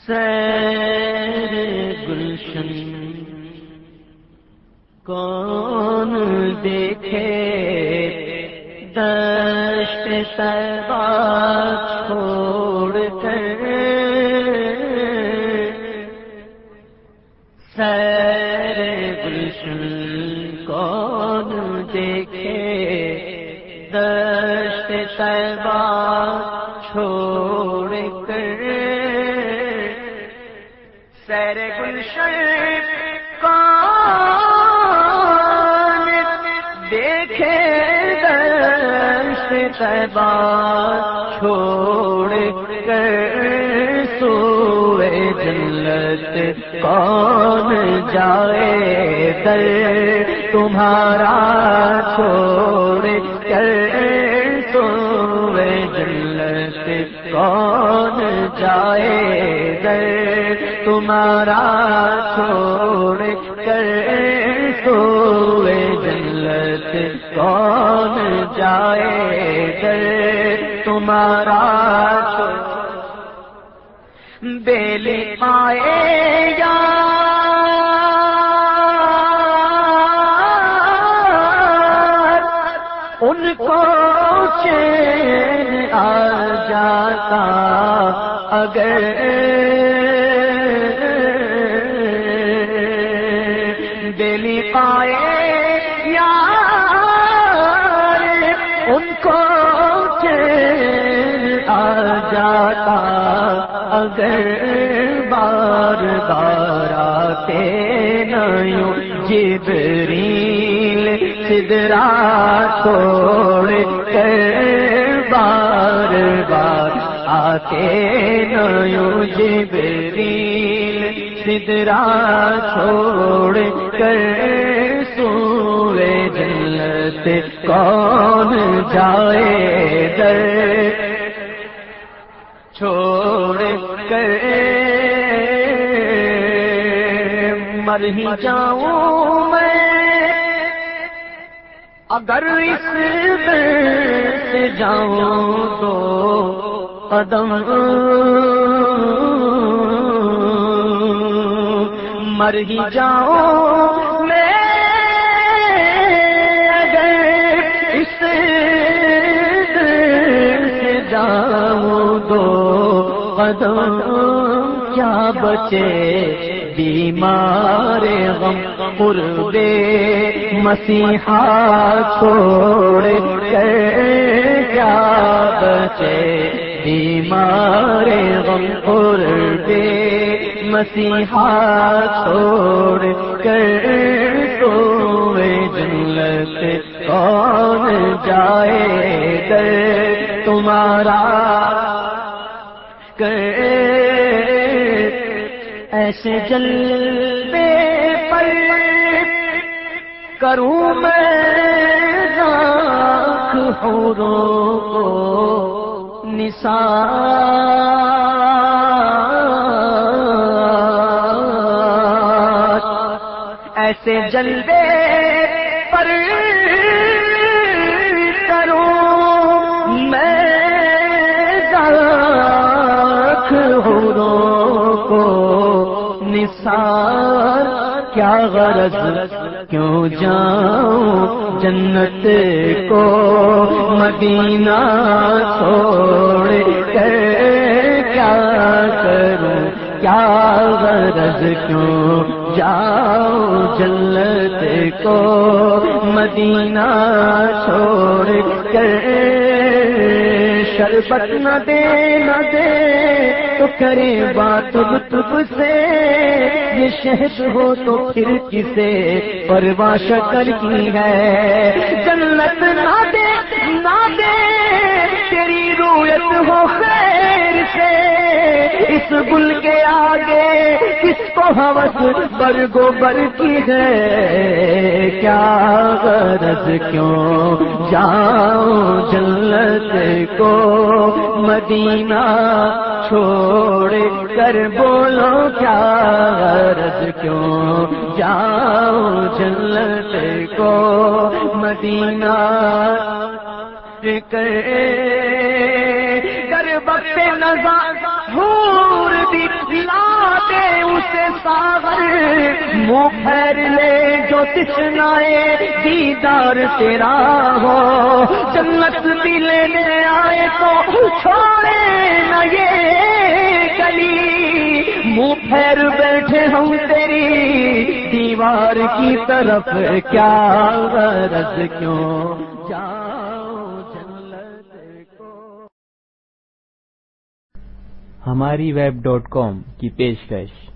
سیر گلشن۔ کون دیکھے دشت سربا چھوڑ کر۔ سیر گلشن کون دیکھے دشت سربا سیر گلشن کون دیکھے طیبہ چھوڑ کر سوئے جلت کون جائے در تمہارا چھوڑ کر سوئے جلت کون جائے در تمہارا چھوڑ کر سوئے جلت کون جائے گے تمہارا بیل پائے یا کو چین آ جاتا، اگر دلی پائے یار، ان کو چین آ جاتا، اگر بار بار آتے نیو جبریل سدرا توڑ کر بار بار۔ آتے نیو جبریل سدرا چھوڑ کر جنت کون جائے در۔ چھوڑ کر مر ہی جاؤں میں۔ اگر اس سے جاؤں تو قدم مر ہی جاؤں میں۔ اگر اس سے جاؤں دو قدم کیا بچے بیمار غم قربے مسیحا چھوڑ کر کیا بچے بیمار غم قربے مسیحا چھوڑ کر تو جنت کون جائے در تمہارا ایسے جلوے پر کروں میں راکھ ہوروں کو نثار۔ ایسے جلوے نثار کیا غرض، کیوں جاؤں جنت کو؟ مدینہ چھوڑ کر کیا کروں؟ کیا غرض، کیوں جاؤ جلت کو؟ مدینہ چھوڑ کر شربت نہ دے نہ دے تو کرے بات تب سے۔ یہ شہد ہو تو پھر کسے؟ پروا شکر کی ہے۔ جنت نہ دے نہ دے تیری رویت ہو خیر سے۔ اس گل کے آگے کس کو حوث برگو بر کی ہے؟ کیا غرض کیوں جاؤ جلت کو مدینہ چھوڑ کر بولو کیا غرض کیوں جاؤ جلت کو مدینہ کر وقت نظر بھی لا دے اسے ساغر منہ پھیر لے جو تشنائے دیدار تیرا ہو۔ جنت بھی لینے آئے تو چھوڑے نہ یہ گلی منہ پھیر بیٹھے ہم تیری، دیوار کی طرف کیا غرض کیوں؟ جاؤ جنت کو۔ ہماری ویب ڈاٹ کام کی پیشکش۔